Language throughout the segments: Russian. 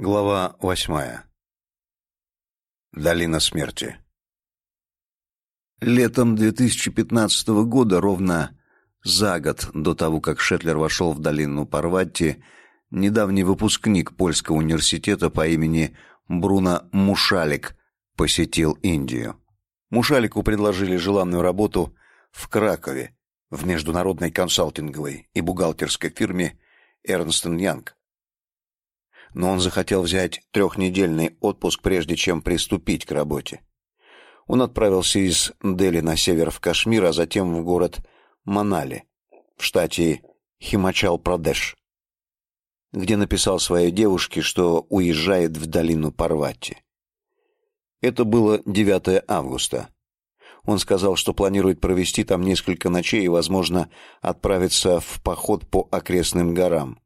Глава восьмая. Долина смерти. Летом 2015 года, ровно за год до того, как Шетлер вошел в долину Парватти, недавний выпускник польского университета по имени Бруно Мушалик посетил Индию. Мушалику предложили желанную работу в Кракове в международной консалтинговой и бухгалтерской фирме Эрнст Янг но он захотел взять трехнедельный отпуск, прежде чем приступить к работе. Он отправился из Дели на север в Кашмир, а затем в город Манали в штате Химачал-Прадеш, где написал своей девушке, что уезжает в долину Парвати. Это было 9 августа. Он сказал, что планирует провести там несколько ночей и, возможно, отправиться в поход по окрестным горам.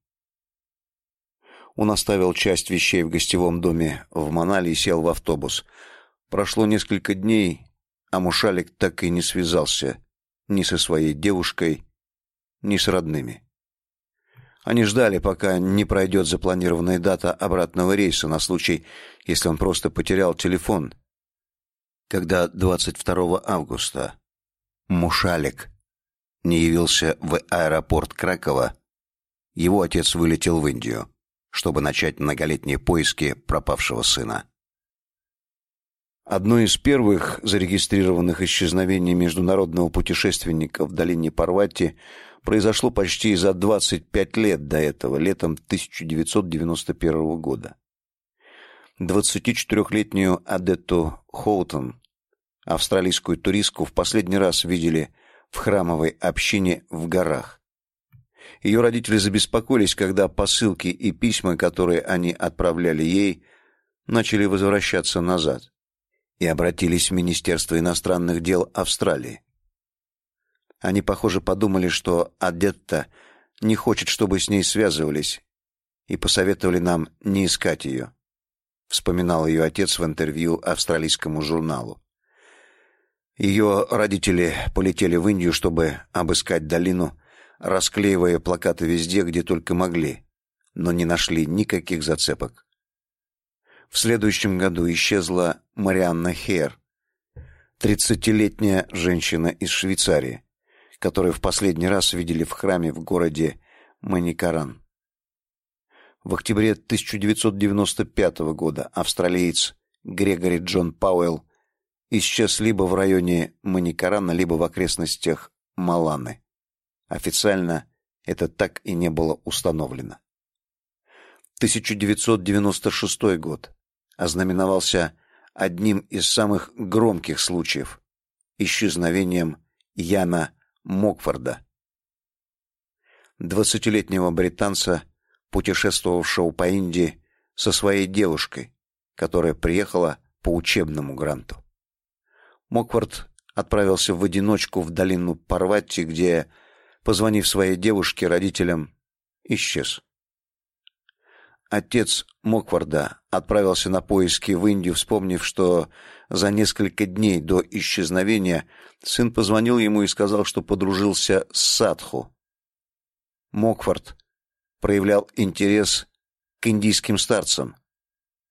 Он оставил часть вещей в гостевом доме в Манале и сел в автобус. Прошло несколько дней, а Мушалик так и не связался ни со своей девушкой, ни с родными. Они ждали, пока не пройдет запланированная дата обратного рейса на случай, если он просто потерял телефон. Когда 22 августа Мушалик не явился в аэропорт Кракова, его отец вылетел в Индию чтобы начать многолетние поиски пропавшего сына. Одно из первых зарегистрированных исчезновений международного путешественника в долине Парвати произошло почти за 25 лет до этого, летом 1991 года. 24-летнюю Адетту Хоутон, австралийскую туристку, в последний раз видели в храмовой общине в горах. Ее родители забеспокоились, когда посылки и письма, которые они отправляли ей, начали возвращаться назад, и обратились в Министерство иностранных дел Австралии. Они, похоже, подумали, что Адетта не хочет, чтобы с ней связывались, и посоветовали нам не искать ее. Вспоминал ее отец в интервью австралийскому журналу. Ее родители полетели в Индию, чтобы обыскать долину расклеивая плакаты везде, где только могли, но не нашли никаких зацепок. В следующем году исчезла Марианна Хер, тридцатилетняя женщина из Швейцарии, которую в последний раз видели в храме в городе Маникаран. В октябре 1995 года австралиец Грегори Джон Пауэлл исчез либо в районе Маникарана, либо в окрестностях Маланы. Официально это так и не было установлено. 1996 год ознаменовался одним из самых громких случаев исчезновением Яна Мокфорда, двадцатилетнего британца, путешествовавшего по Индии со своей девушкой, которая приехала по учебному гранту. Мокфорд отправился в одиночку в долину Парвати, где позвонив своей девушке, родителям, исчез. Отец Мокварда отправился на поиски в Индию, вспомнив, что за несколько дней до исчезновения сын позвонил ему и сказал, что подружился с Садху. Моквард проявлял интерес к индийским старцам,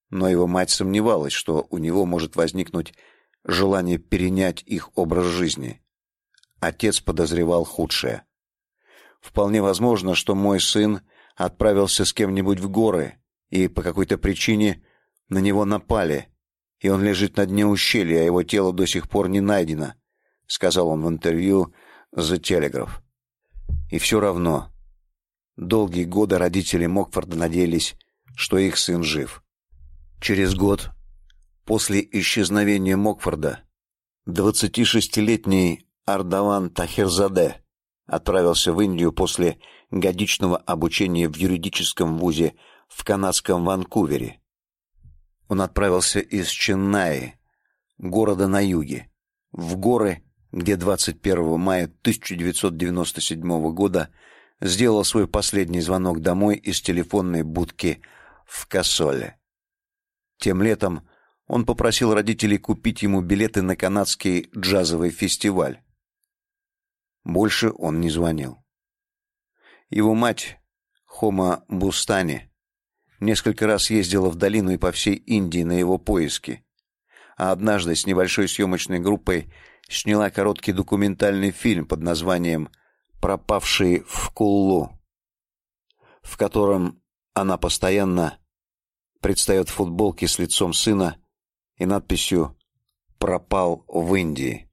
но его мать сомневалась, что у него может возникнуть желание перенять их образ жизни. Отец подозревал худшее. Вполне возможно, что мой сын отправился с кем-нибудь в горы, и по какой-то причине на него напали, и он лежит на дне ущелья, а его тело до сих пор не найдено, сказал он в интервью The Telegraph. И все равно долгие годы родители Мокфорда надеялись, что их сын жив. Через год после исчезновения Мокфорда 26-летний Ардаван Тахирзаде отправился в Индию после годичного обучения в юридическом вузе в канадском Ванкувере. Он отправился из Ченнаи, города на юге, в горы, где 21 мая 1997 года сделал свой последний звонок домой из телефонной будки в Кассоле. Тем летом он попросил родителей купить ему билеты на канадский джазовый фестиваль. Больше он не звонил. Его мать, Хома Бустани, Несколько раз ездила в долину и по всей Индии на его поиски. А однажды с небольшой съемочной группой сняла короткий документальный фильм под названием «Пропавший в Куллу», в котором она постоянно предстает в футболке с лицом сына и надписью «Пропал в Индии».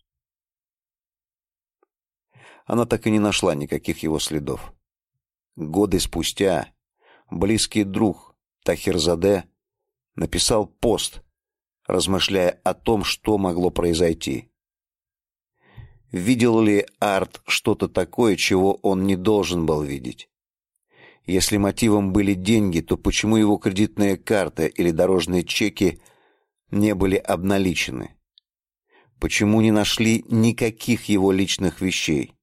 Она так и не нашла никаких его следов. Годы спустя близкий друг Тахирзаде написал пост, размышляя о том, что могло произойти. Видел ли Арт что-то такое, чего он не должен был видеть? Если мотивом были деньги, то почему его кредитная карта или дорожные чеки не были обналичены? Почему не нашли никаких его личных вещей?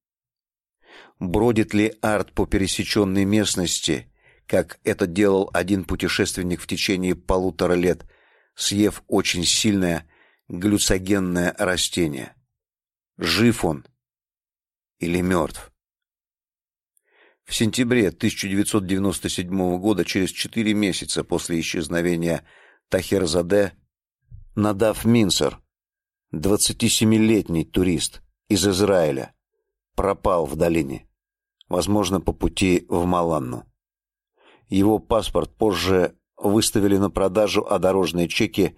Бродит ли Арт по пересеченной местности, как это делал один путешественник в течение полутора лет, съев очень сильное глюцогенное растение? Жив он или мертв? В сентябре 1997 года, через четыре месяца после исчезновения Тахерзаде, Надав Минсер, 27-летний турист из Израиля, пропал в долине, возможно, по пути в Маланну. Его паспорт позже выставили на продажу, а дорожные чеки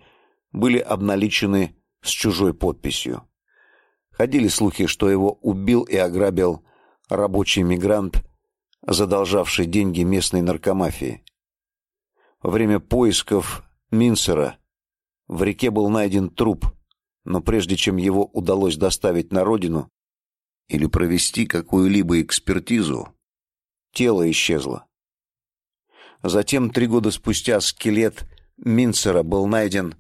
были обналичены с чужой подписью. Ходили слухи, что его убил и ограбил рабочий мигрант задолжавший деньги местной наркомафии. Во время поисков Минсера в реке был найден труп, но прежде чем его удалось доставить на родину или провести какую-либо экспертизу, тело исчезло. Затем три года спустя скелет Минсера был найден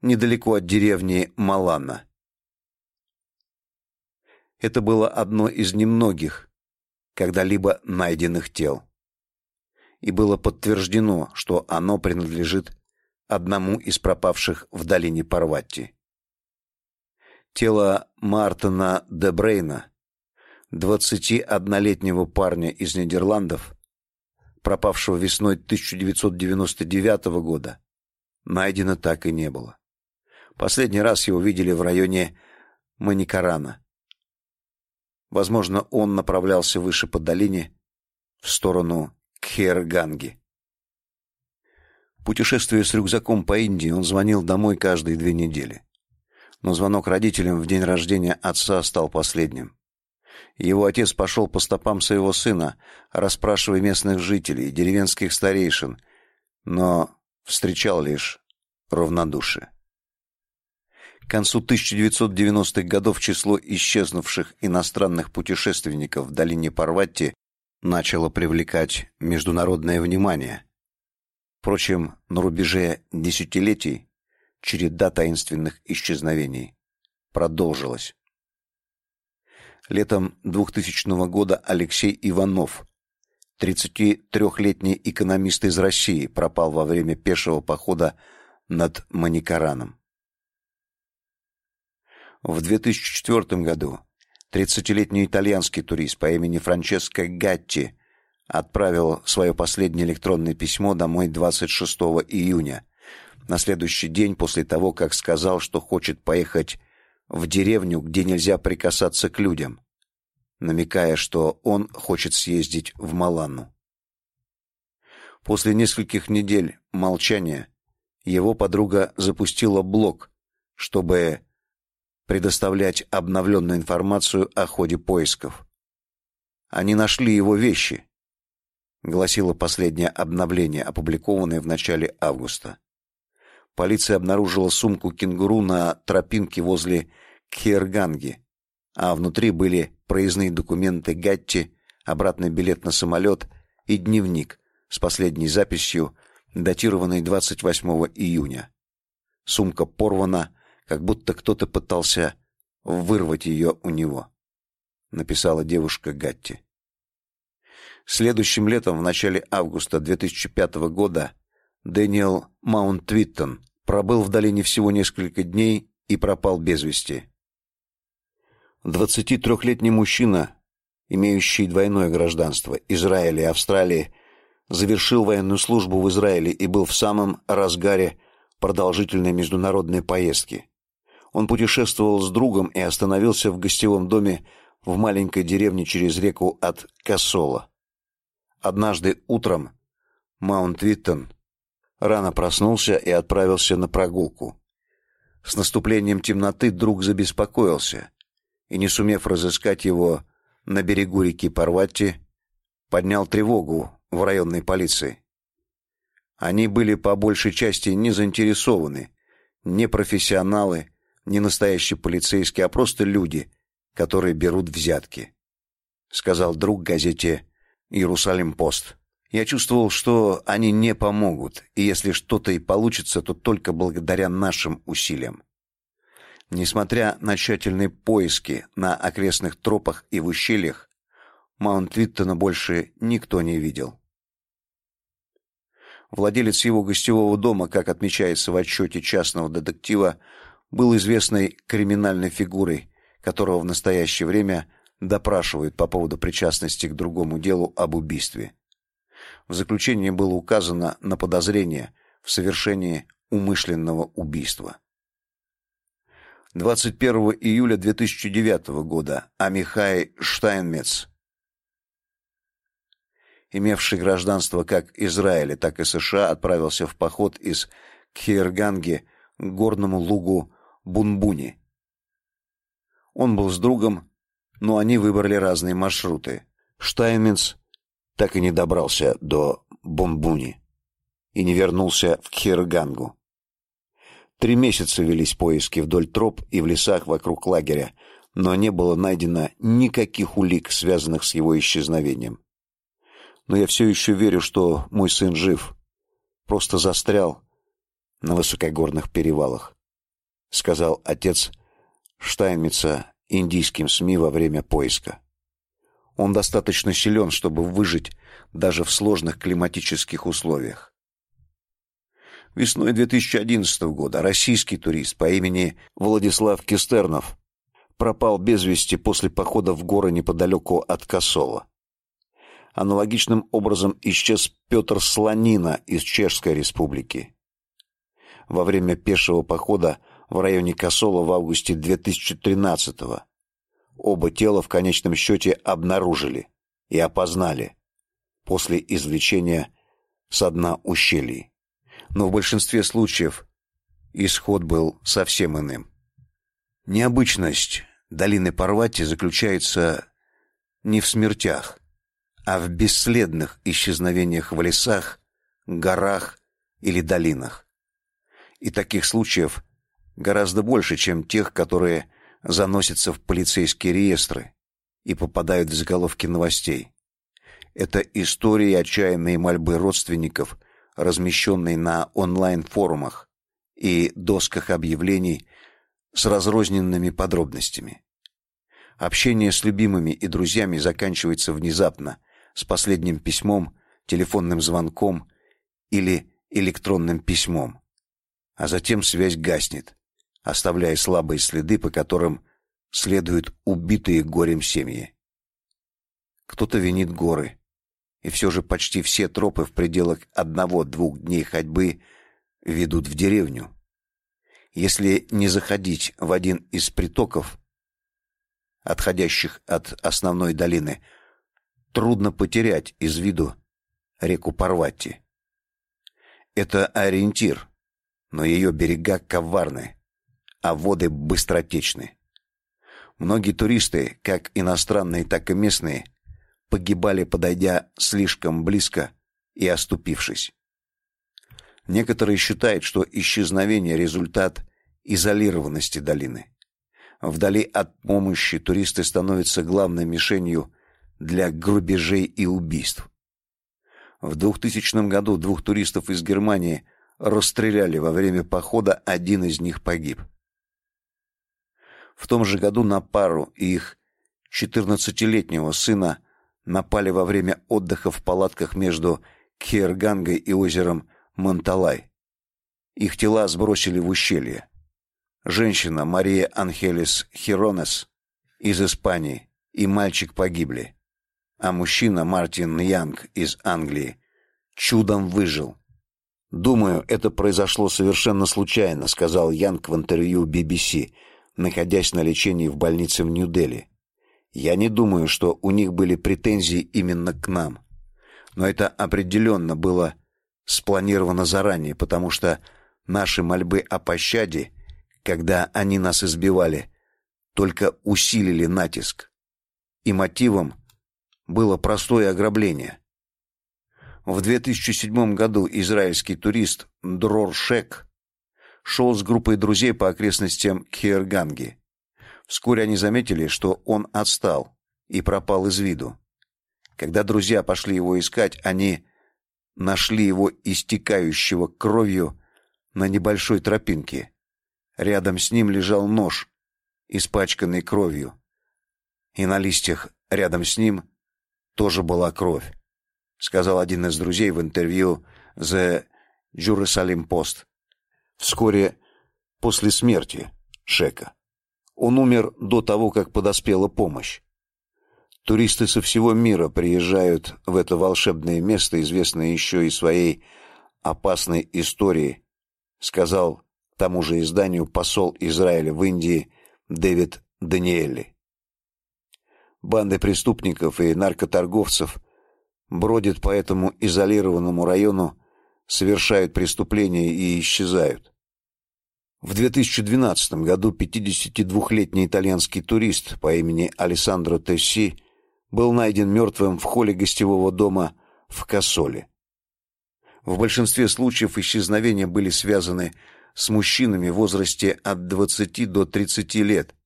недалеко от деревни Маланна. Это было одно из немногих когда-либо найденных тел. И было подтверждено, что оно принадлежит одному из пропавших в долине Парватти. Тело Мартина Дебрейна, 21-летнего парня из Нидерландов, пропавшего весной 1999 года, найдено так и не было. Последний раз его видели в районе Маникарана, Возможно, он направлялся выше по долине в сторону Кхерганги. Путешествуя с рюкзаком по Индии, он звонил домой каждые две недели. Но звонок родителям в день рождения отца стал последним. Его отец пошел по стопам своего сына, расспрашивая местных жителей, деревенских старейшин, но встречал лишь равнодушие. К концу 1990-х годов число исчезнувших иностранных путешественников в долине Парватти начало привлекать международное внимание. Впрочем, на рубеже десятилетий череда таинственных исчезновений продолжилась. Летом 2000 года Алексей Иванов, 33-летний экономист из России, пропал во время пешего похода над Маникараном. В 2004 году 30-летний итальянский турист по имени Франческо Гатти отправил свое последнее электронное письмо домой 26 июня, на следующий день после того, как сказал, что хочет поехать в деревню, где нельзя прикасаться к людям, намекая, что он хочет съездить в Маланну. После нескольких недель молчания его подруга запустила блог, чтобы предоставлять обновленную информацию о ходе поисков. Они нашли его вещи, гласило последнее обновление, опубликованное в начале августа. Полиция обнаружила сумку кенгуру на тропинке возле Кхерганги, а внутри были проездные документы Гатти, обратный билет на самолет и дневник с последней записью, датированной 28 июня. Сумка порвана, как будто кто-то пытался вырвать ее у него, написала девушка Гатти. Следующим летом, в начале августа 2005 года, Дэниел Маунт-Виттон пробыл в долине всего несколько дней и пропал без вести. 23-летний мужчина, имеющий двойное гражданство Израиля и Австралии, завершил военную службу в Израиле и был в самом разгаре продолжительной международной поездки. Он путешествовал с другом и остановился в гостевом доме в маленькой деревне через реку от Касола. Однажды утром Маунт-Виттон рано проснулся и отправился на прогулку. С наступлением темноты друг забеспокоился и, не сумев разыскать его на берегу реки Парватти, поднял тревогу в районной полиции. Они были по большей части не заинтересованы, не профессионалы, не настоящие полицейские, а просто люди, которые берут взятки, сказал друг газете Иерусалим-Пост. Я чувствовал, что они не помогут, и если что-то и получится, то только благодаря нашим усилиям. Несмотря на тщательные поиски на окрестных тропах и в ущельях, Маунт-Виттона больше никто не видел. Владелец его гостевого дома, как отмечается в отчете частного детектива, был известной криминальной фигурой, которого в настоящее время допрашивают по поводу причастности к другому делу об убийстве. В заключении было указано на подозрение в совершении умышленного убийства. 21 июля 2009 года Амихай Штайнмец, имевший гражданство как Израиля, так и США, отправился в поход из Кхирганги к горному лугу Бунбуни. Он был с другом, но они выбрали разные маршруты. Штайнмец так и не добрался до Бунбуни и не вернулся в Кхиргангу. Три месяца велись поиски вдоль троп и в лесах вокруг лагеря, но не было найдено никаких улик, связанных с его исчезновением. Но я все еще верю, что мой сын жив, просто застрял на высокогорных перевалах, сказал отец Штайнмица индийским СМИ во время поиска. Он достаточно силен, чтобы выжить даже в сложных климатических условиях. Весной 2011 года российский турист по имени Владислав Кистернов пропал без вести после похода в горы неподалеку от Косола. Аналогичным образом исчез Петр Слонина из Чешской Республики. Во время пешего похода в районе Косола в августе 2013 года оба тела в конечном счете обнаружили и опознали после извлечения с дна ущелий но в большинстве случаев исход был совсем иным. Необычность долины Парвати заключается не в смертях, а в бесследных исчезновениях в лесах, горах или долинах. И таких случаев гораздо больше, чем тех, которые заносятся в полицейские реестры и попадают в заголовки новостей. Это истории отчаянные мольбы родственников размещенный на онлайн-форумах и досках объявлений с разрозненными подробностями. Общение с любимыми и друзьями заканчивается внезапно, с последним письмом, телефонным звонком или электронным письмом. А затем связь гаснет, оставляя слабые следы, по которым следуют убитые горем семьи. Кто-то винит горы, и все же почти все тропы в пределах одного-двух дней ходьбы ведут в деревню. Если не заходить в один из притоков, отходящих от основной долины, трудно потерять из виду реку Парвати. Это ориентир, но ее берега коварны, а воды быстротечны. Многие туристы, как иностранные, так и местные, погибали, подойдя слишком близко и оступившись. Некоторые считают, что исчезновение результат изолированности долины. Вдали от помощи туристы становятся главной мишенью для грабежей и убийств. В 2000 году двух туристов из Германии расстреляли во время похода, один из них погиб. В том же году на пару и их 14-летнего сына напали во время отдыха в палатках между Кхергангой и озером Монталай. Их тела сбросили в ущелье. Женщина Мария Анхелис Хиронес из Испании и мальчик погибли, а мужчина Мартин Янг из Англии чудом выжил. Думаю, это произошло совершенно случайно, сказал Янг в интервью BBC, находясь на лечении в больнице в Нью-Дели. Я не думаю, что у них были претензии именно к нам. Но это определенно было спланировано заранее, потому что наши мольбы о пощаде, когда они нас избивали, только усилили натиск. И мотивом было простое ограбление. В 2007 году израильский турист Дрор Шек шел с группой друзей по окрестностям Кхерганги. Вскоре они заметили, что он отстал и пропал из виду. Когда друзья пошли его искать, они нашли его истекающего кровью на небольшой тропинке. Рядом с ним лежал нож, испачканный кровью. И на листьях рядом с ним тоже была кровь сказал один из друзей в интервью The Jerusalem Post. Вскоре после смерти Шека. Он умер до того, как подоспела помощь. Туристы со всего мира приезжают в это волшебное место, известное еще и своей опасной историей, сказал тому же изданию посол Израиля в Индии Дэвид Даниэлли. Банды преступников и наркоторговцев бродят по этому изолированному району, совершают преступления и исчезают. В 2012 году 52-летний итальянский турист по имени Алессандро Тесси был найден мертвым в холле гостевого дома в Кассоле. В большинстве случаев исчезновения были связаны с мужчинами в возрасте от 20 до 30 лет,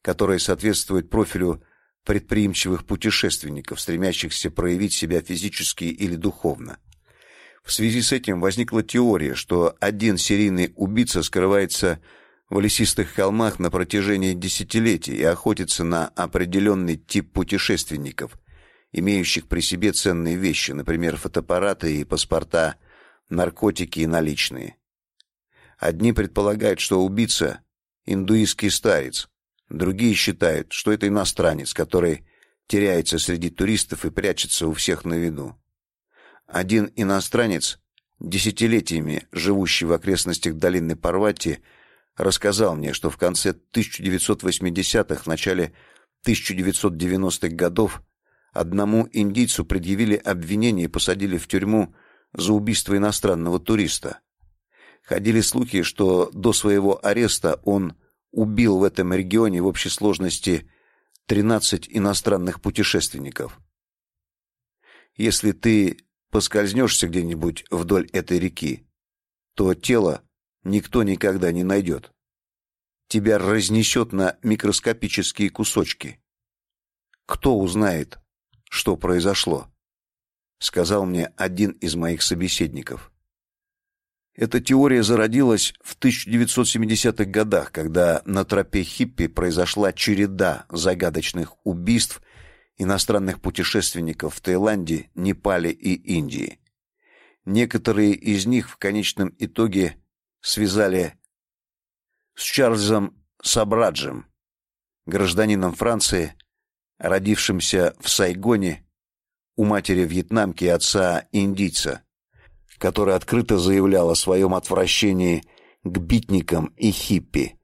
которые соответствуют профилю предприимчивых путешественников, стремящихся проявить себя физически или духовно. В связи с этим возникла теория, что один серийный убийца скрывается в лесистых холмах на протяжении десятилетий и охотится на определенный тип путешественников, имеющих при себе ценные вещи, например, фотоаппараты и паспорта, наркотики и наличные. Одни предполагают, что убийца индуистский старец, Другие считают, что это иностранец, который теряется среди туристов и прячется у всех на виду. Один иностранец, десятилетиями живущий в окрестностях долины Парвати, рассказал мне, что в конце 1980-х, начале 1990-х годов одному индийцу предъявили обвинение и посадили в тюрьму за убийство иностранного туриста. Ходили слухи, что до своего ареста он убил в этом регионе в общей сложности 13 иностранных путешественников. Если ты поскользнешься где-нибудь вдоль этой реки, то тело никто никогда не найдет. Тебя разнесет на микроскопические кусочки. Кто узнает, что произошло? сказал мне один из моих собеседников. Эта теория зародилась в 1970-х годах, когда на тропе хиппи произошла череда загадочных убийств иностранных путешественников в Таиланде, Непале и Индии. Некоторые из них в конечном итоге связали с Чарльзом Сабраджем, гражданином Франции, родившимся в Сайгоне, у матери вьетнамки и отца индийца который открыто заявлял о своем отвращении к битникам и хиппи,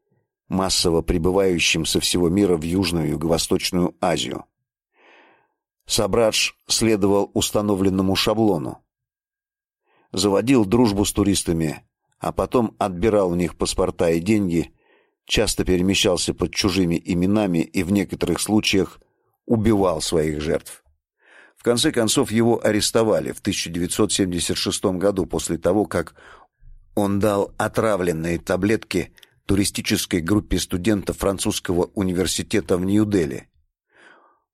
массово прибывающим со всего мира в Южную и Юго-Восточную Азию. Сабрадж следовал установленному шаблону. Заводил дружбу с туристами, а потом отбирал у них паспорта и деньги, часто перемещался под чужими именами и в некоторых случаях убивал своих жертв. В конце концов его арестовали в 1976 году после того, как он дал отравленные таблетки туристической группе студентов французского университета в Нью-Дели.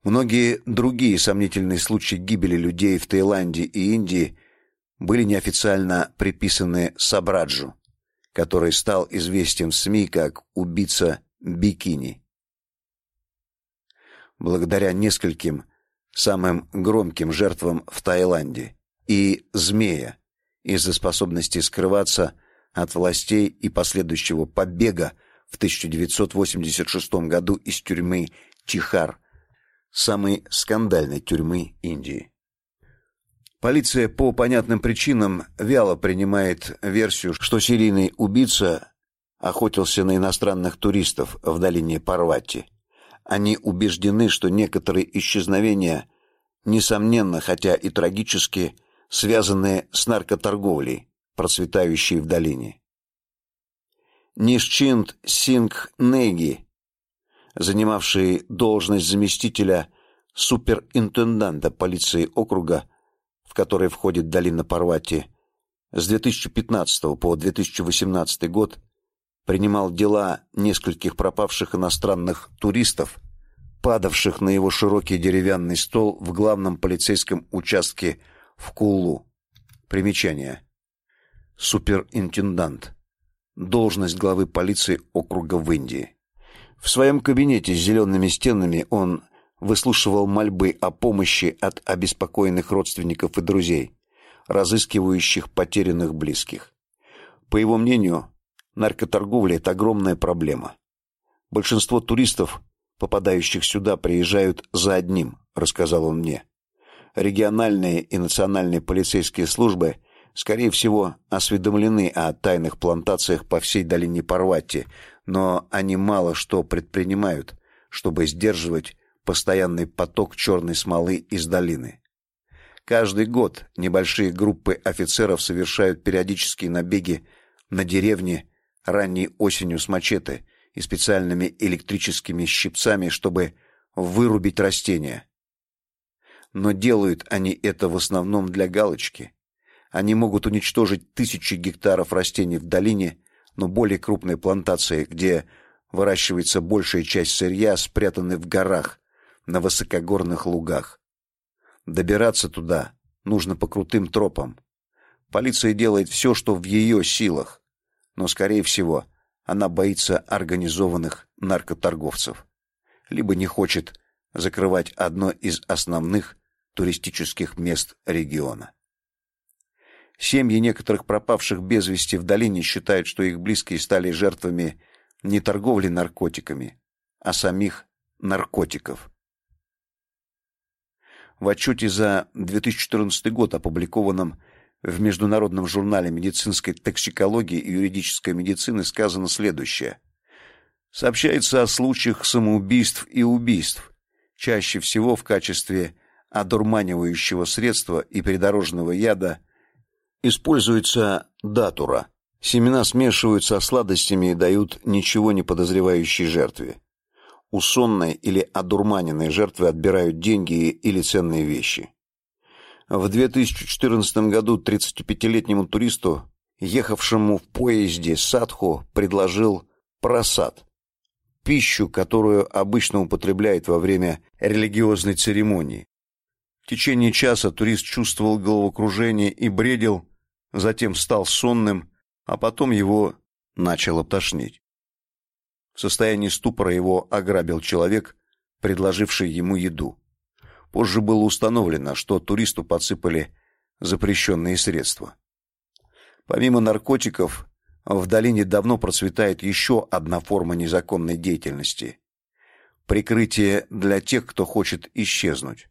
Многие другие сомнительные случаи гибели людей в Таиланде и Индии были неофициально приписаны Сабраджу, который стал известен в СМИ как убийца бикини. Благодаря нескольким самым громким жертвам в Таиланде, и змея из-за способности скрываться от властей и последующего побега в 1986 году из тюрьмы Тихар, самой скандальной тюрьмы Индии. Полиция по понятным причинам вяло принимает версию, что серийный убийца охотился на иностранных туристов в долине Парвати. Они убеждены, что некоторые исчезновения несомненно, хотя и трагически, связаны с наркоторговлей, процветающей в долине. Нишчинд Сингх Неги, занимавший должность заместителя суперинтенданта полиции округа, в который входит долина Парвати, с 2015 по 2018 год принимал дела нескольких пропавших иностранных туристов, падавших на его широкий деревянный стол в главном полицейском участке в Кулу. Примечание. Суперинтендант. Должность главы полиции округа в Индии. В своем кабинете с зелеными стенами он выслушивал мольбы о помощи от обеспокоенных родственников и друзей, разыскивающих потерянных близких. По его мнению, наркоторговля это огромная проблема. Большинство туристов, попадающих сюда, приезжают за одним, рассказал он мне. Региональные и национальные полицейские службы, скорее всего, осведомлены о тайных плантациях по всей долине Парвати, но они мало что предпринимают, чтобы сдерживать постоянный поток черной смолы из долины. Каждый год небольшие группы офицеров совершают периодические набеги на деревни ранней осенью с мачете и специальными электрическими щипцами, чтобы вырубить растения. Но делают они это в основном для галочки. Они могут уничтожить тысячи гектаров растений в долине, но более крупные плантации, где выращивается большая часть сырья, спрятаны в горах, на высокогорных лугах. Добираться туда нужно по крутым тропам. Полиция делает все, что в ее силах, но скорее всего, она боится организованных наркоторговцев, либо не хочет закрывать одно из основных туристических мест региона. Семьи некоторых пропавших без вести в долине считают, что их близкие стали жертвами не торговли наркотиками, а самих наркотиков. В отчете за 2014 год, опубликованном в Международном журнале медицинской токсикологии и юридической медицины, сказано следующее: Сообщается о случаях самоубийств и убийств, чаще всего в качестве одурманивающего средства и придорожного яда используется датура. Семена смешиваются со сладостями и дают ничего не подозревающей жертве. У сонной или одурманенной жертвы отбирают деньги или ценные вещи. В 2014 году 35-летнему туристу, ехавшему в поезде Садху, предложил просад пищу, которую обычно употребляют во время религиозной церемонии. В течение часа турист чувствовал головокружение и бредил, затем стал сонным, а потом его начало тошнить. В состоянии ступора его ограбил человек, предложивший ему еду. Позже было установлено, что туристу подсыпали запрещенные средства. Помимо наркотиков, в долине давно процветает еще одна форма незаконной деятельности прикрытие для тех, кто хочет исчезнуть.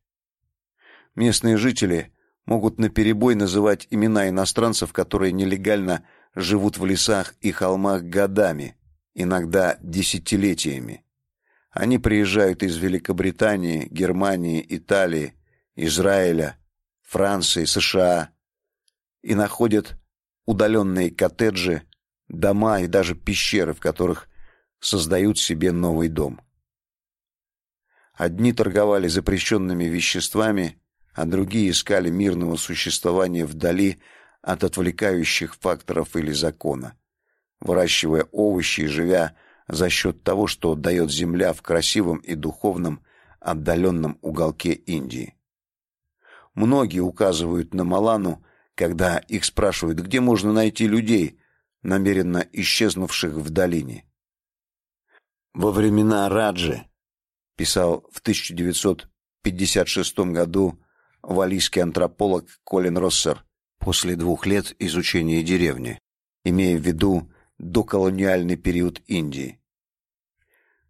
Местные жители могут наперебой называть имена иностранцев, которые нелегально живут в лесах и холмах годами, иногда десятилетиями. Они приезжают из Великобритании, Германии, Италии, Израиля, Франции, США и находят удаленные коттеджи, дома и даже пещеры, в которых создают себе новый дом. Одни торговали запрещенными веществами, а другие искали мирного существования вдали от отвлекающих факторов или закона выращивая овощи и живя за счет того, что дает земля в красивом и духовном отдаленном уголке Индии. Многие указывают на Малану, когда их спрашивают, где можно найти людей, намеренно исчезнувших в долине. Во времена Раджи, писал в 1956 году валийский антрополог Колин Россер после двух лет изучения деревни, имея в виду доколониальный период Индии.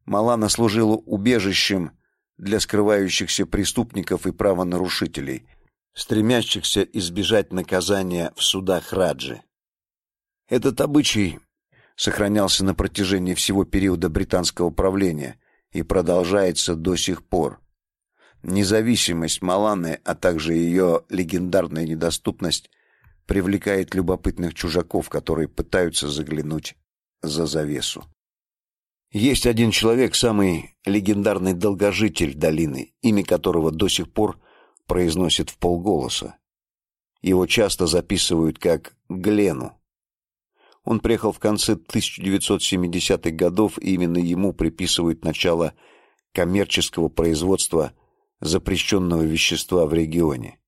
Малана служила убежищем для скрывающихся преступников и правонарушителей, стремящихся избежать наказания в судах Раджи. Этот обычай сохранялся на протяжении всего периода британского правления и продолжается до сих пор. Независимость Маланы, а также ее легендарная недоступность привлекает любопытных чужаков, которые пытаются заглянуть за завесу. Есть один человек, самый легендарный долгожитель долины, имя которого до сих пор произносит в полголоса. Его часто записывают как Глену. Он приехал в конце 1970-х годов, и именно ему приписывают начало коммерческого производства запрещенного вещества в регионе.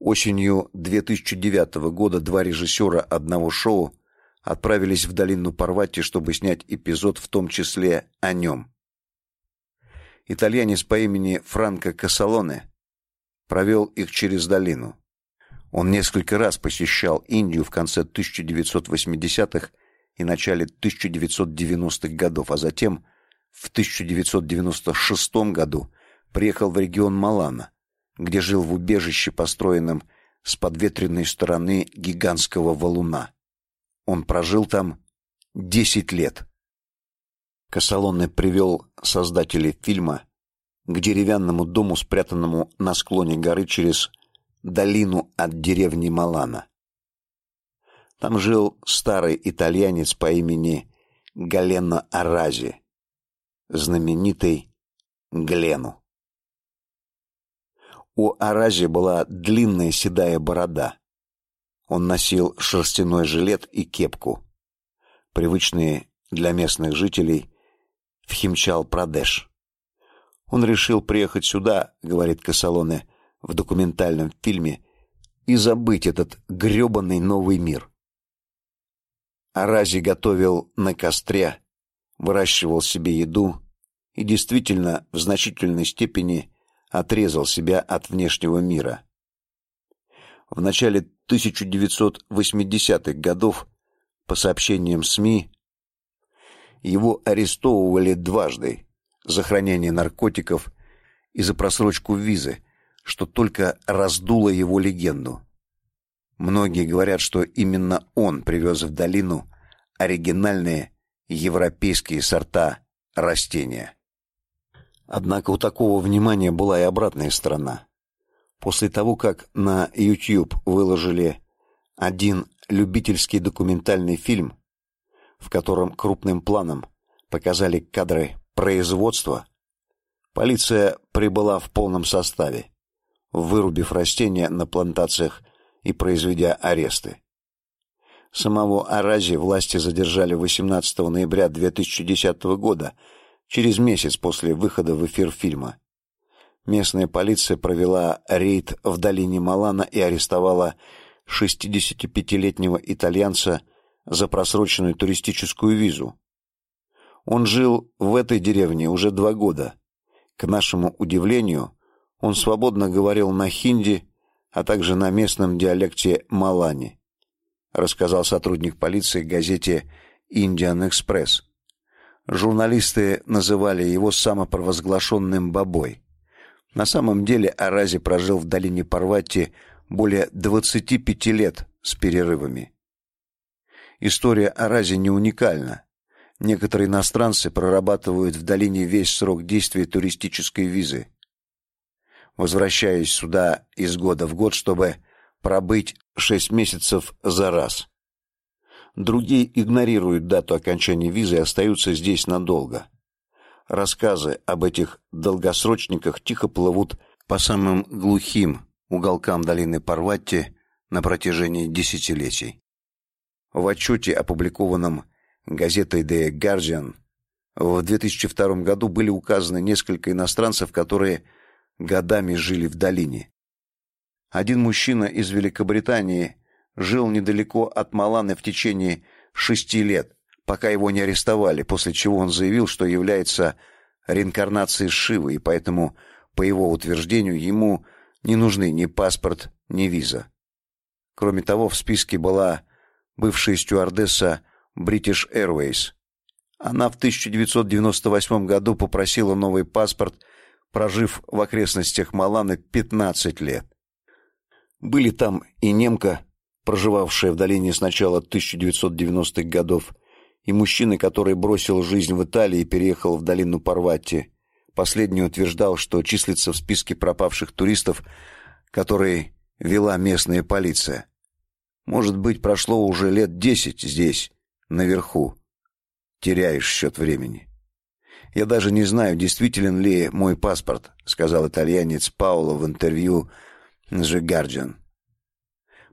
Осенью 2009 года два режиссера одного шоу отправились в долину Парвати, чтобы снять эпизод, в том числе о нем. Итальянец по имени Франко Кассалоне провел их через долину. Он несколько раз посещал Индию в конце 1980-х и начале 1990-х годов, а затем в 1996 году приехал в регион Малана, где жил в убежище, построенном с подветренной стороны гигантского валуна. Он прожил там 10 лет. Косолонный привел создателей фильма к деревянному дому, спрятанному на склоне горы через долину от деревни Малана. Там жил старый итальянец по имени Галено Арази, знаменитый Глену. У Арази была длинная седая борода. Он носил шерстяной жилет и кепку, привычные для местных жителей в Химчал-Прадеш. Он решил приехать сюда, говорит Касалоне, в документальном фильме и забыть этот грёбаный новый мир. Арази готовил на костре, выращивал себе еду и действительно в значительной степени отрезал себя от внешнего мира. В начале 1980-х годов, по сообщениям СМИ, его арестовывали дважды за хранение наркотиков и за просрочку визы, что только раздуло его легенду. Многие говорят, что именно он привез в долину оригинальные европейские сорта растения. Однако у такого внимания была и обратная сторона. После того, как на YouTube выложили один любительский документальный фильм, в котором крупным планом показали кадры производства, полиция прибыла в полном составе вырубив растения на плантациях и произведя аресты. Самого Арази власти задержали 18 ноября 2010 года, через месяц после выхода в эфир фильма. Местная полиция провела рейд в долине Малана и арестовала 65-летнего итальянца за просроченную туристическую визу. Он жил в этой деревне уже два года. К нашему удивлению, он свободно говорил на хинди, а также на местном диалекте малани, рассказал сотрудник полиции газете Indian Express. Журналисты называли его самопровозглашенным бабой. На самом деле Арази прожил в долине Парвати более 25 лет с перерывами. История Арази не уникальна. Некоторые иностранцы прорабатывают в долине весь срок действия туристической визы возвращаясь сюда из года в год, чтобы пробыть шесть месяцев за раз. Другие игнорируют дату окончания визы и остаются здесь надолго. Рассказы об этих долгосрочниках тихо плывут по самым глухим уголкам долины Парватти на протяжении десятилетий. В отчете, опубликованном газетой The Guardian, в 2002 году были указаны несколько иностранцев, которые годами жили в долине. Один мужчина из Великобритании жил недалеко от Маланы в течение шести лет, пока его не арестовали, после чего он заявил, что является реинкарнацией Шивы, и поэтому, по его утверждению, ему не нужны ни паспорт, ни виза. Кроме того, в списке была бывшая стюардесса British Airways. Она в 1998 году попросила новый паспорт прожив в окрестностях Маланы 15 лет. Были там и немка, проживавшая в долине с начала 1990-х годов, и мужчина, который бросил жизнь в Италии и переехал в долину Парвати. Последний утверждал, что числится в списке пропавших туристов, который вела местная полиция. Может быть, прошло уже лет десять здесь, наверху. Теряешь счет времени. Я даже не знаю, действителен ли мой паспорт, сказал итальянец Пауло в интервью The Guardian.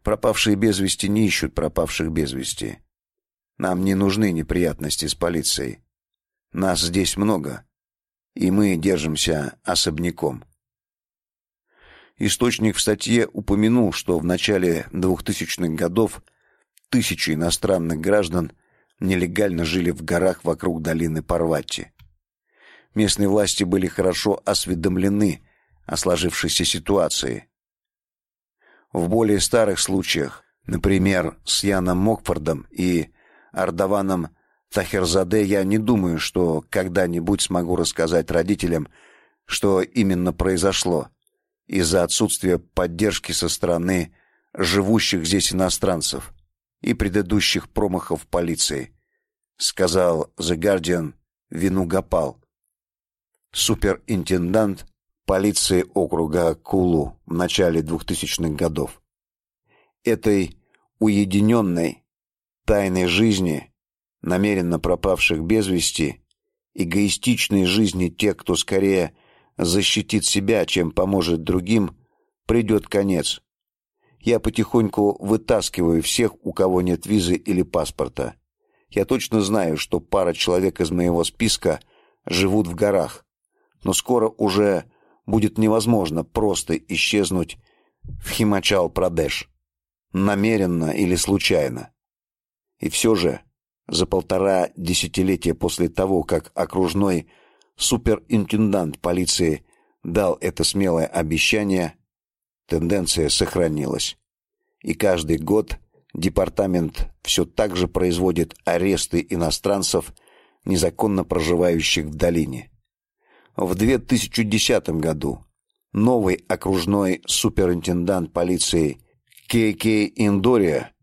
Пропавшие без вести не ищут пропавших без вести. Нам не нужны неприятности с полицией. Нас здесь много, и мы держимся особняком. Источник в статье упомянул, что в начале 2000-х годов тысячи иностранных граждан нелегально жили в горах вокруг долины Парвати. Местные власти были хорошо осведомлены о сложившейся ситуации. В более старых случаях, например, с Яном Мокфордом и Ардаваном Тахерзаде, я не думаю, что когда-нибудь смогу рассказать родителям, что именно произошло из-за отсутствия поддержки со стороны живущих здесь иностранцев и предыдущих промахов полиции, сказал The Guardian Вину Гапал, суперинтендант полиции округа Кулу в начале 2000-х годов. Этой уединенной тайной жизни намеренно пропавших без вести, эгоистичной жизни тех, кто скорее защитит себя, чем поможет другим, придет конец. Я потихоньку вытаскиваю всех, у кого нет визы или паспорта. Я точно знаю, что пара человек из моего списка живут в горах, но скоро уже будет невозможно просто исчезнуть в Химачал-Прадеш, намеренно или случайно. И все же, за полтора десятилетия после того, как окружной суперинтендант полиции дал это смелое обещание, тенденция сохранилась. И каждый год департамент все так же производит аресты иностранцев, незаконно проживающих в долине. В 2010 году новый окружной суперинтендант полиции Кей Индория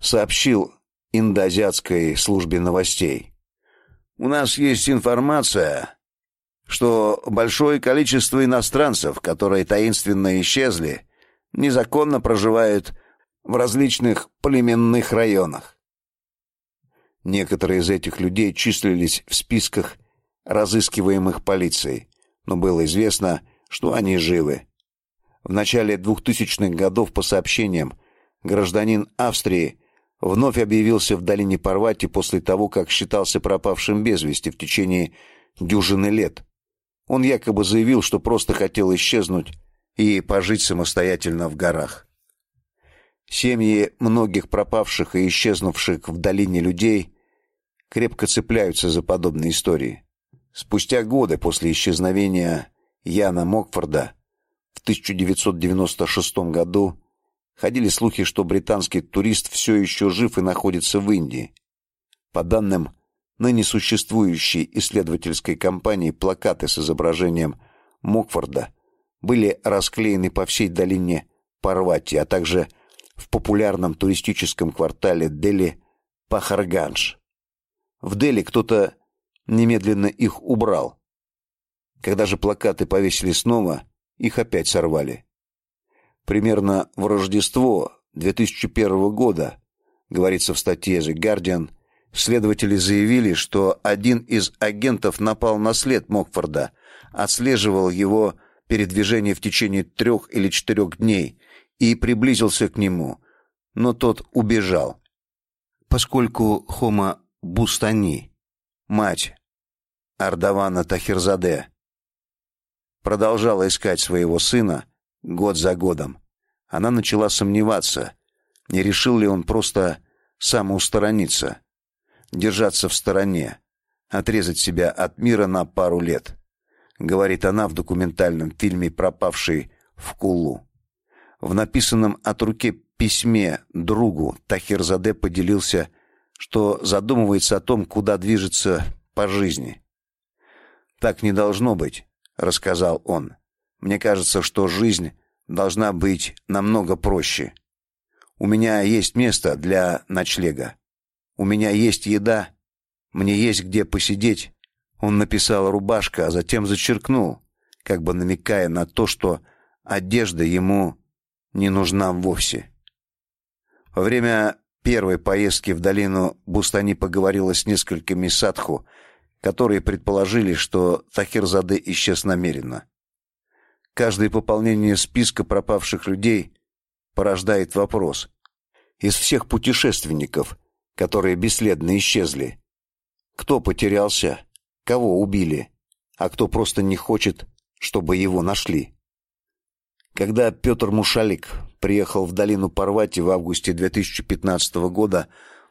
сообщил индоазиатской службе новостей. У нас есть информация, что большое количество иностранцев, которые таинственно исчезли, незаконно проживают в различных племенных районах. Некоторые из этих людей числились в списках разыскиваемых полицией, но было известно, что они живы. В начале 2000-х годов по сообщениям гражданин Австрии вновь объявился в долине Парвати после того, как считался пропавшим без вести в течение дюжины лет. Он якобы заявил, что просто хотел исчезнуть и пожить самостоятельно в горах. Семьи многих пропавших и исчезнувших в долине людей крепко цепляются за подобные истории. Спустя годы после исчезновения Яна Мокфорда в 1996 году ходили слухи, что британский турист все еще жив и находится в Индии. По данным ныне существующей исследовательской компании плакаты с изображением Мокфорда были расклеены по всей долине Парвати, а также в популярном туристическом квартале Дели Пахарганж. В Дели кто-то немедленно их убрал. Когда же плакаты повесили снова, их опять сорвали. Примерно в Рождество 2001 года, говорится в статье The Guardian, Следователи заявили, что один из агентов напал на след Мокфорда, отслеживал его передвижение в течение трех или четырех дней и приблизился к нему, но тот убежал. Поскольку Хома Бустани, мать Ардавана Тахирзаде, продолжала искать своего сына год за годом, она начала сомневаться, не решил ли он просто самоустраниться держаться в стороне, отрезать себя от мира на пару лет, говорит она в документальном фильме Пропавший в Кулу. В написанном от руки письме другу Тахирзаде поделился, что задумывается о том, куда движется по жизни. Так не должно быть, рассказал он. Мне кажется, что жизнь должна быть намного проще. У меня есть место для ночлега. У меня есть еда. Мне есть где посидеть. Он написал рубашка, а затем зачеркнул, как бы намекая на то, что одежда ему не нужна вовсе. Во время первой поездки в долину Бустани поговорила с несколькими садху, которые предположили, что Тахирзаде исчез намеренно. Каждое пополнение списка пропавших людей порождает вопрос. Из всех путешественников, которые бесследно исчезли, кто потерялся, кого убили, а кто просто не хочет, чтобы его нашли? Когда Петр Мушалик приехал в долину Парвати в августе 2015 года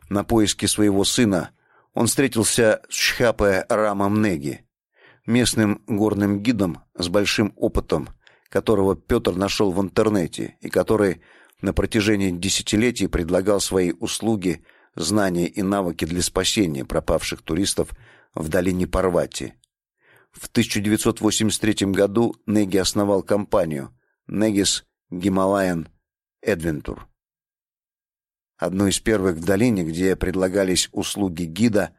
на поиски своего сына, он встретился с Шхапе Рамом Неги, местным горным гидом с большим опытом, которого Петр нашел в интернете и который на протяжении десятилетий предлагал свои услуги, знания и навыки для спасения пропавших туристов в долине Парвати. В 1983 году Неги основал компанию Негис Гималаян Эдвентур. Одну из первых в долине, где предлагались услуги гида,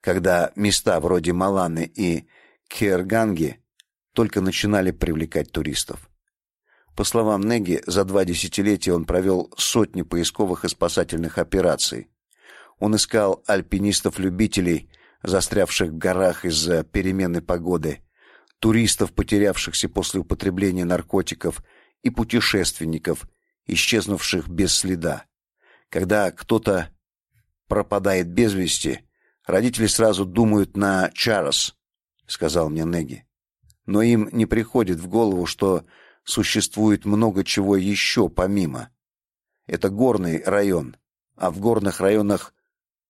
когда места вроде Маланы и Кирганги только начинали привлекать туристов. По словам Неги, за два десятилетия он провел сотни поисковых и спасательных операций. Он искал альпинистов-любителей, застрявших в горах из-за перемены погоды, туристов, потерявшихся после употребления наркотиков, и путешественников, исчезнувших без следа. Когда кто-то пропадает без вести, родители сразу думают на Чарос, сказал мне Неги. Но им не приходит в голову, что существует много чего еще помимо. Это горный район, а в горных районах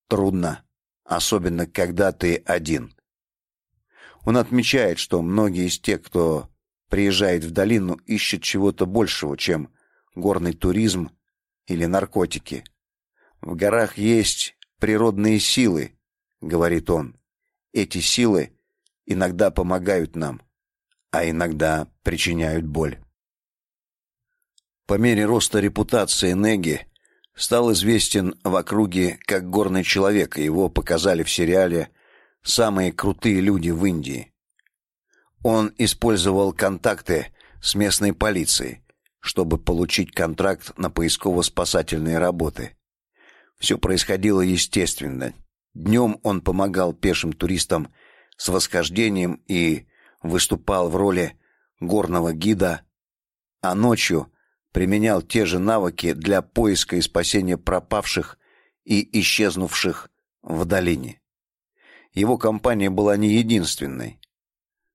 трудно, особенно когда ты один. Он отмечает, что многие из тех, кто приезжает в долину, ищут чего-то большего, чем горный туризм или наркотики. В горах есть природные силы, говорит он. Эти силы иногда помогают нам, а иногда причиняют боль. По мере роста репутации Неги стал известен в округе как горный человек, и его показали в сериале самые крутые люди в Индии. Он использовал контакты с местной полицией, чтобы получить контракт на поисково-спасательные работы. Все происходило естественно. Днем он помогал пешим туристам с восхождением и выступал в роли горного гида, а ночью применял те же навыки для поиска и спасения пропавших и исчезнувших в долине. Его компания была не единственной.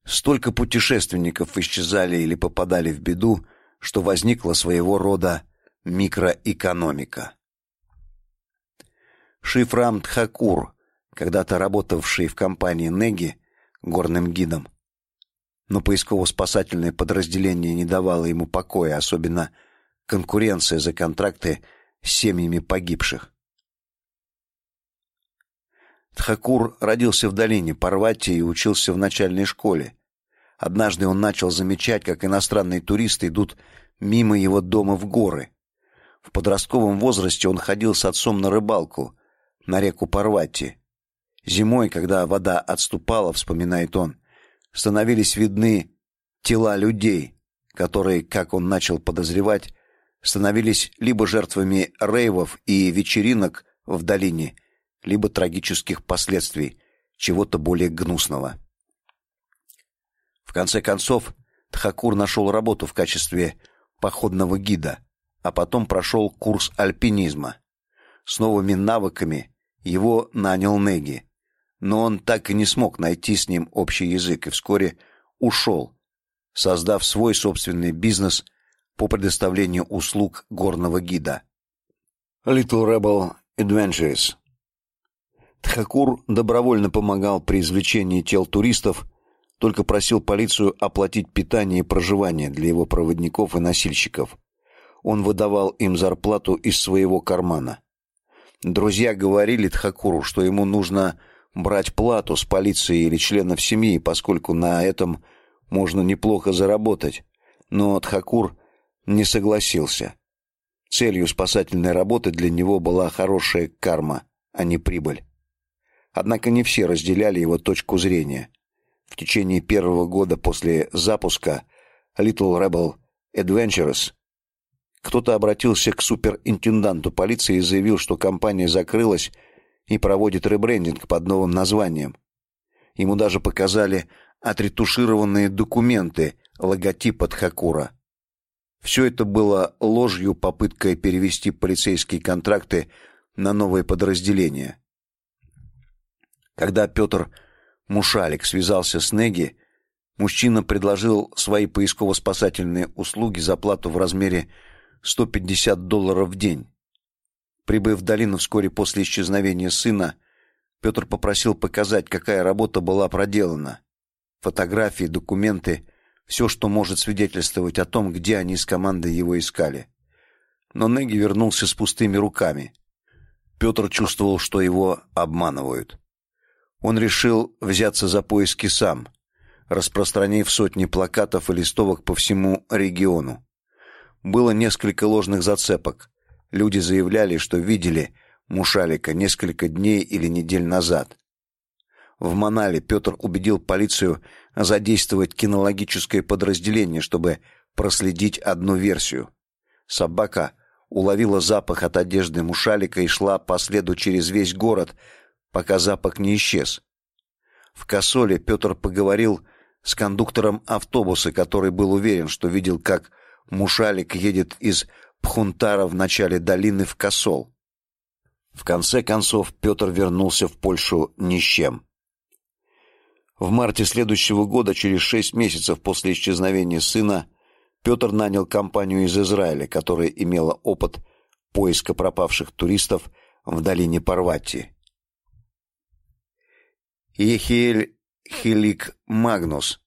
Столько путешественников исчезали или попадали в беду, что возникла своего рода микроэкономика. Шифрам Тхакур, когда-то работавший в компании Неги горным гидом, но поисково-спасательное подразделение не давало ему покоя, особенно конкуренция за контракты с семьями погибших. Тхакур родился в долине Парвати и учился в начальной школе. Однажды он начал замечать, как иностранные туристы идут мимо его дома в горы. В подростковом возрасте он ходил с отцом на рыбалку на реку Парвати. Зимой, когда вода отступала, вспоминает он, становились видны тела людей, которые, как он начал подозревать, становились либо жертвами рейвов и вечеринок в долине, либо трагических последствий чего-то более гнусного. В конце концов, Тхакур нашел работу в качестве походного гида, а потом прошел курс альпинизма. С новыми навыками его нанял Неги, но он так и не смог найти с ним общий язык и вскоре ушел, создав свой собственный бизнес по предоставлению услуг горного гида. Little Rebel Adventures. Тхакур добровольно помогал при извлечении тел туристов, только просил полицию оплатить питание и проживание для его проводников и носильщиков. Он выдавал им зарплату из своего кармана. Друзья говорили Тхакуру, что ему нужно брать плату с полиции или членов семьи, поскольку на этом можно неплохо заработать. Но Тхакур не согласился. Целью спасательной работы для него была хорошая карма, а не прибыль. Однако не все разделяли его точку зрения. В течение первого года после запуска Little Rebel Adventures кто-то обратился к суперинтенданту полиции и заявил, что компания закрылась и проводит ребрендинг под новым названием. Ему даже показали отретушированные документы, логотип от Хакура. Все это было ложью, попыткой перевести полицейские контракты на новое подразделение. Когда Петр Мушалик связался с Неги, мужчина предложил свои поисково-спасательные услуги за плату в размере 150 долларов в день. Прибыв в долину вскоре после исчезновения сына, Петр попросил показать, какая работа была проделана. Фотографии, документы, все, что может свидетельствовать о том, где они с командой его искали. Но Неги вернулся с пустыми руками. Петр чувствовал, что его обманывают. Он решил взяться за поиски сам, распространив сотни плакатов и листовок по всему региону. Было несколько ложных зацепок. Люди заявляли, что видели Мушалика несколько дней или недель назад. В Манале Петр убедил полицию задействовать кинологическое подразделение, чтобы проследить одну версию. Собака уловила запах от одежды Мушалика и шла по следу через весь город, пока запах не исчез. В Косоле Петр поговорил с кондуктором автобуса, который был уверен, что видел, как Мушалик едет из Пхунтара в начале долины в Косол. В конце концов Петр вернулся в Польшу ни с чем. В марте следующего года, через шесть месяцев после исчезновения сына, Петр нанял компанию из Израиля, которая имела опыт поиска пропавших туристов в долине Парвати. Ехиэль Хилик Магнус,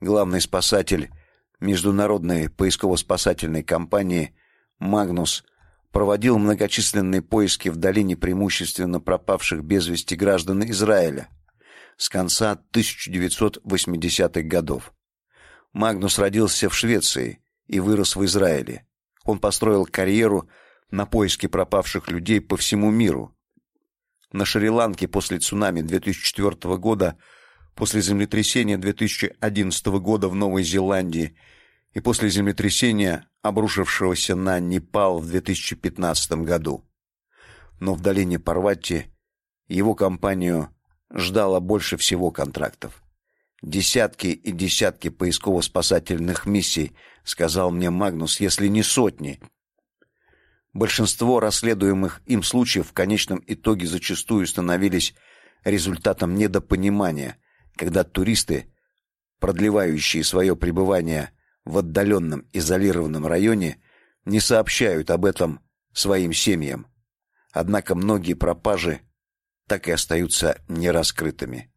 главный спасатель международной поисково-спасательной компании Магнус проводил многочисленные поиски в долине преимущественно пропавших без вести граждан Израиля с конца 1980-х годов. Магнус родился в Швеции и вырос в Израиле. Он построил карьеру на поиске пропавших людей по всему миру. На Шри-Ланке после цунами 2004 года после землетрясения 2011 года в Новой Зеландии и после землетрясения, обрушившегося на Непал в 2015 году. Но в долине Парвати его компанию ждало больше всего контрактов. Десятки и десятки поисково-спасательных миссий, сказал мне Магнус, если не сотни. Большинство расследуемых им случаев в конечном итоге зачастую становились результатом недопонимания – когда туристы, продлевающие свое пребывание в отдаленном изолированном районе, не сообщают об этом своим семьям. Однако многие пропажи так и остаются нераскрытыми.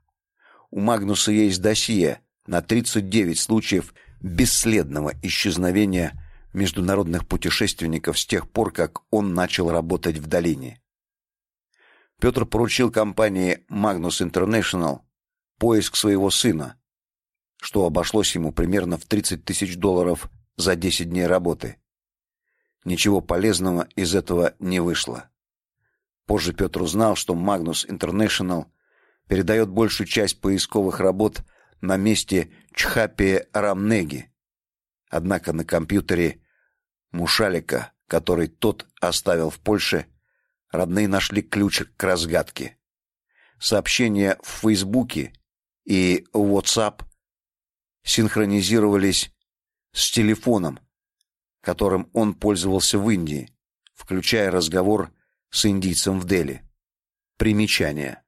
У Магнуса есть досье на 39 случаев бесследного исчезновения международных путешественников с тех пор, как он начал работать в долине. Петр поручил компании Magnus International поиск своего сына, что обошлось ему примерно в 30 тысяч долларов за 10 дней работы. Ничего полезного из этого не вышло. Позже Петр узнал, что Magnus International передает большую часть поисковых работ на месте Чхапи Рамнеги. Однако на компьютере Мушалика, который тот оставил в Польше, родные нашли ключ к разгадке. Сообщения в Фейсбуке и WhatsApp синхронизировались с телефоном, которым он пользовался в Индии, включая разговор с индийцем в Дели. Примечание.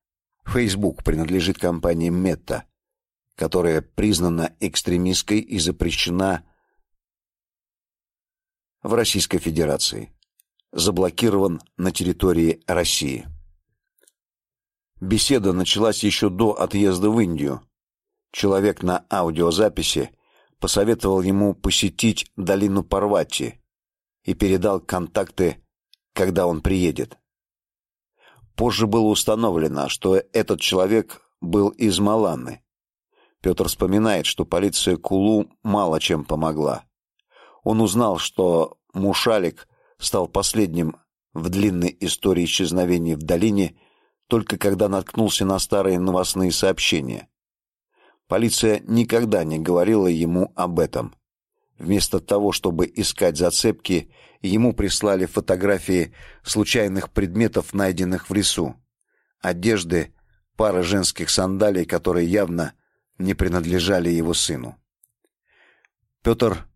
Facebook принадлежит компании Meta, которая признана экстремистской и запрещена в Российской Федерации. Заблокирован на территории России. Беседа началась еще до отъезда в Индию. Человек на аудиозаписи посоветовал ему посетить долину Парвати и передал контакты, когда он приедет. Позже было установлено, что этот человек был из Маланны. Петр вспоминает, что полиция Кулу мало чем помогла. Он узнал, что Мушалик стал последним в длинной истории исчезновений в долине, только когда наткнулся на старые новостные сообщения. Полиция никогда не говорила ему об этом. Вместо того, чтобы искать зацепки, ему прислали фотографии случайных предметов, найденных в лесу. Одежды, пара женских сандалий, которые явно не принадлежали его сыну. Петр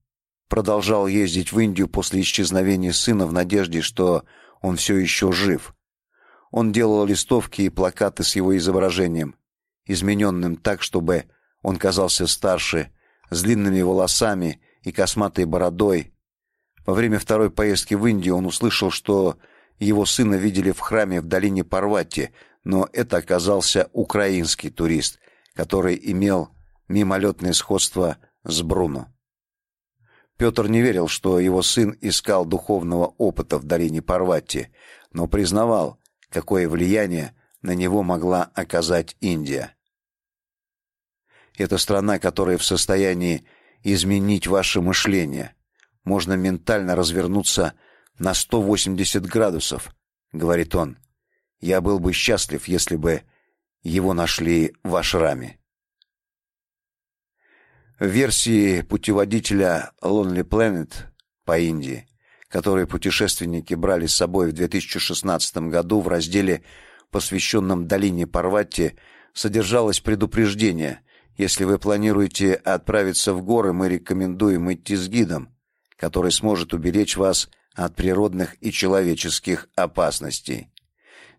продолжал ездить в Индию после исчезновения сына в надежде, что он все еще жив. Он делал листовки и плакаты с его изображением, измененным так, чтобы он казался старше, с длинными волосами и косматой бородой. Во время второй поездки в Индию он услышал, что его сына видели в храме в долине Парвати, но это оказался украинский турист, который имел мимолетное сходство с Бруно. Петр не верил, что его сын искал духовного опыта в долине Парвати, но признавал, какое влияние на него могла оказать Индия. Это страна, которая в состоянии изменить ваше мышление. Можно ментально развернуться на 180 градусов, говорит он. Я был бы счастлив, если бы его нашли в ашраме. В версии путеводителя Lonely Planet по Индии, который путешественники брали с собой в 2016 году в разделе, посвященном долине Парвати, содержалось предупреждение, если вы планируете отправиться в горы, мы рекомендуем идти с гидом, который сможет уберечь вас от природных и человеческих опасностей.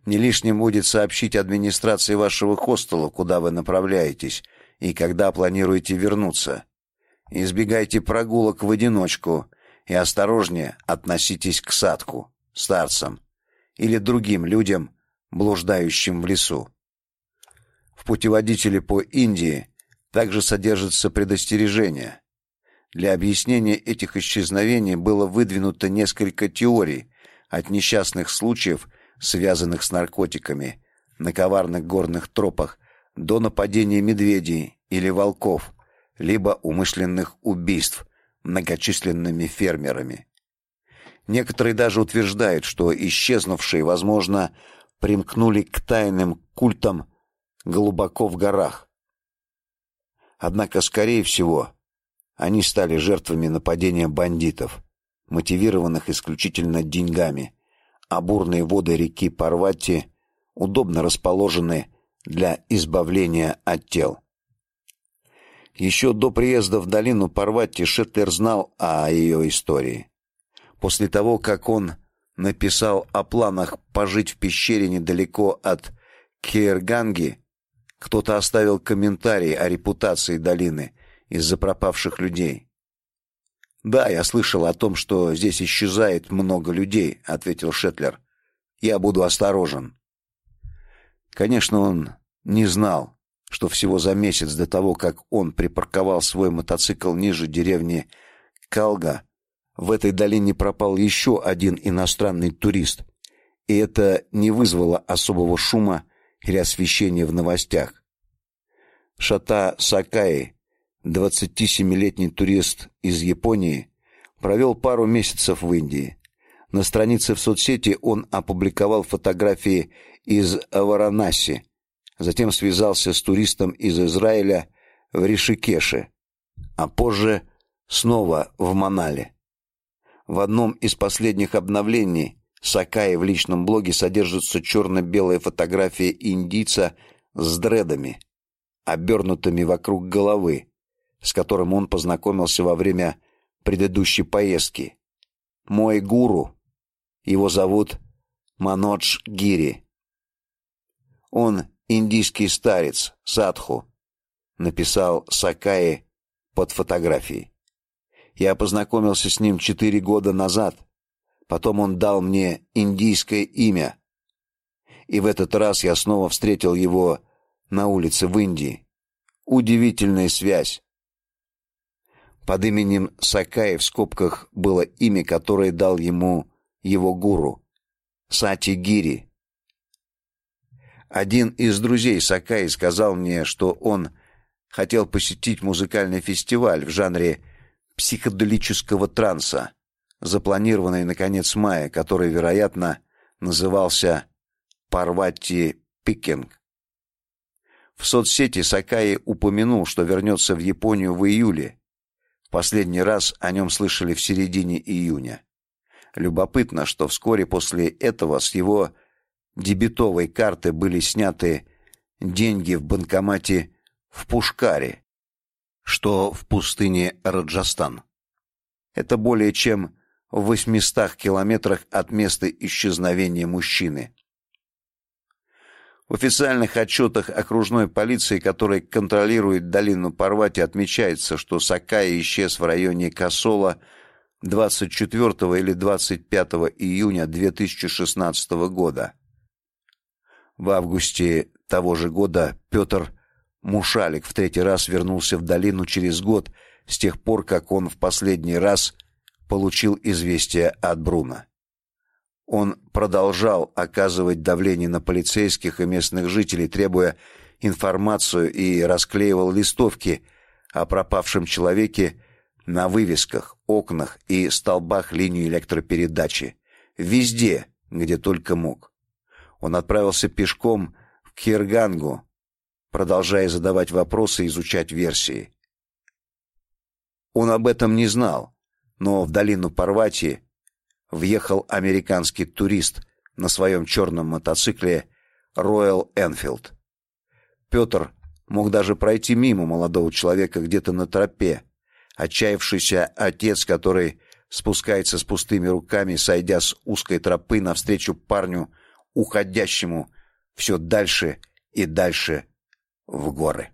Не лишним будет сообщить администрации вашего хостела, куда вы направляетесь и когда планируете вернуться. Избегайте прогулок в одиночку и осторожнее относитесь к садку, старцам или другим людям, блуждающим в лесу. В путеводителе по Индии также содержится предостережение. Для объяснения этих исчезновений было выдвинуто несколько теорий, от несчастных случаев, связанных с наркотиками, на коварных горных тропах, до нападения медведей или волков, либо умышленных убийств многочисленными фермерами. Некоторые даже утверждают, что исчезнувшие, возможно, примкнули к тайным культам глубоко в горах, Однако, скорее всего, они стали жертвами нападения бандитов, мотивированных исключительно деньгами, а бурные воды реки Парвати удобно расположены для избавления от тел. Еще до приезда в долину Парвати Шетлер знал о ее истории. После того, как он написал о планах пожить в пещере недалеко от Кирганги, кто-то оставил комментарий о репутации долины из-за пропавших людей. Да, я слышал о том, что здесь исчезает много людей, ответил Шетлер. Я буду осторожен. Конечно, он не знал, что всего за месяц до того, как он припарковал свой мотоцикл ниже деревни Калга, в этой долине пропал еще один иностранный турист, и это не вызвало особого шума или освещения в новостях. Шата Сакаи, 27-летний турист из Японии, провел пару месяцев в Индии. На странице в соцсети он опубликовал фотографии из Варанаси, затем связался с туристом из Израиля в Ришикеше, а позже снова в Манале. В одном из последних обновлений Сакаи в личном блоге содержится черно-белая фотография индийца с дредами, обернутыми вокруг головы, с которым он познакомился во время предыдущей поездки. Мой гуру, его зовут Манодж Гири. Он индийский старец, садху, написал Сакаи под фотографией. Я познакомился с ним четыре года назад — Потом он дал мне индийское имя. И в этот раз я снова встретил его на улице в Индии. Удивительная связь. Под именем Сакаи в скобках было имя, которое дал ему его гуру Сати Гири. Один из друзей Сакаи сказал мне, что он хотел посетить музыкальный фестиваль в жанре психоделического транса, запланированный на конец мая, который, вероятно, назывался Парвати Пикинг. В соцсети Сакаи упомянул, что вернется в Японию в июле. В последний раз о нем слышали в середине июня. Любопытно, что вскоре после этого с его дебетовой карты были сняты деньги в банкомате в Пушкаре, что в пустыне Раджастан. Это более чем в 800 километрах от места исчезновения мужчины. В официальных отчетах окружной полиции, которая контролирует долину Парвати, отмечается, что Сакай исчез в районе Касола 24 или 25 июня 2016 года. В августе того же года Петр Мушалик в третий раз вернулся в долину через год с тех пор, как он в последний раз получил известие от Бруна. Он продолжал оказывать давление на полицейских и местных жителей, требуя информацию и расклеивал листовки о пропавшем человеке на вывесках, окнах и столбах линии электропередачи, везде, где только мог. Он отправился пешком в Киргангу, продолжая задавать вопросы и изучать версии. Он об этом не знал, но в долину Парвати въехал американский турист на своем черном мотоцикле Royal Enfield. Петр мог даже пройти мимо молодого человека где-то на тропе. Отчаявшийся отец, который спускается с пустыми руками, сойдя с узкой тропы навстречу парню, уходящему все дальше и дальше в горы.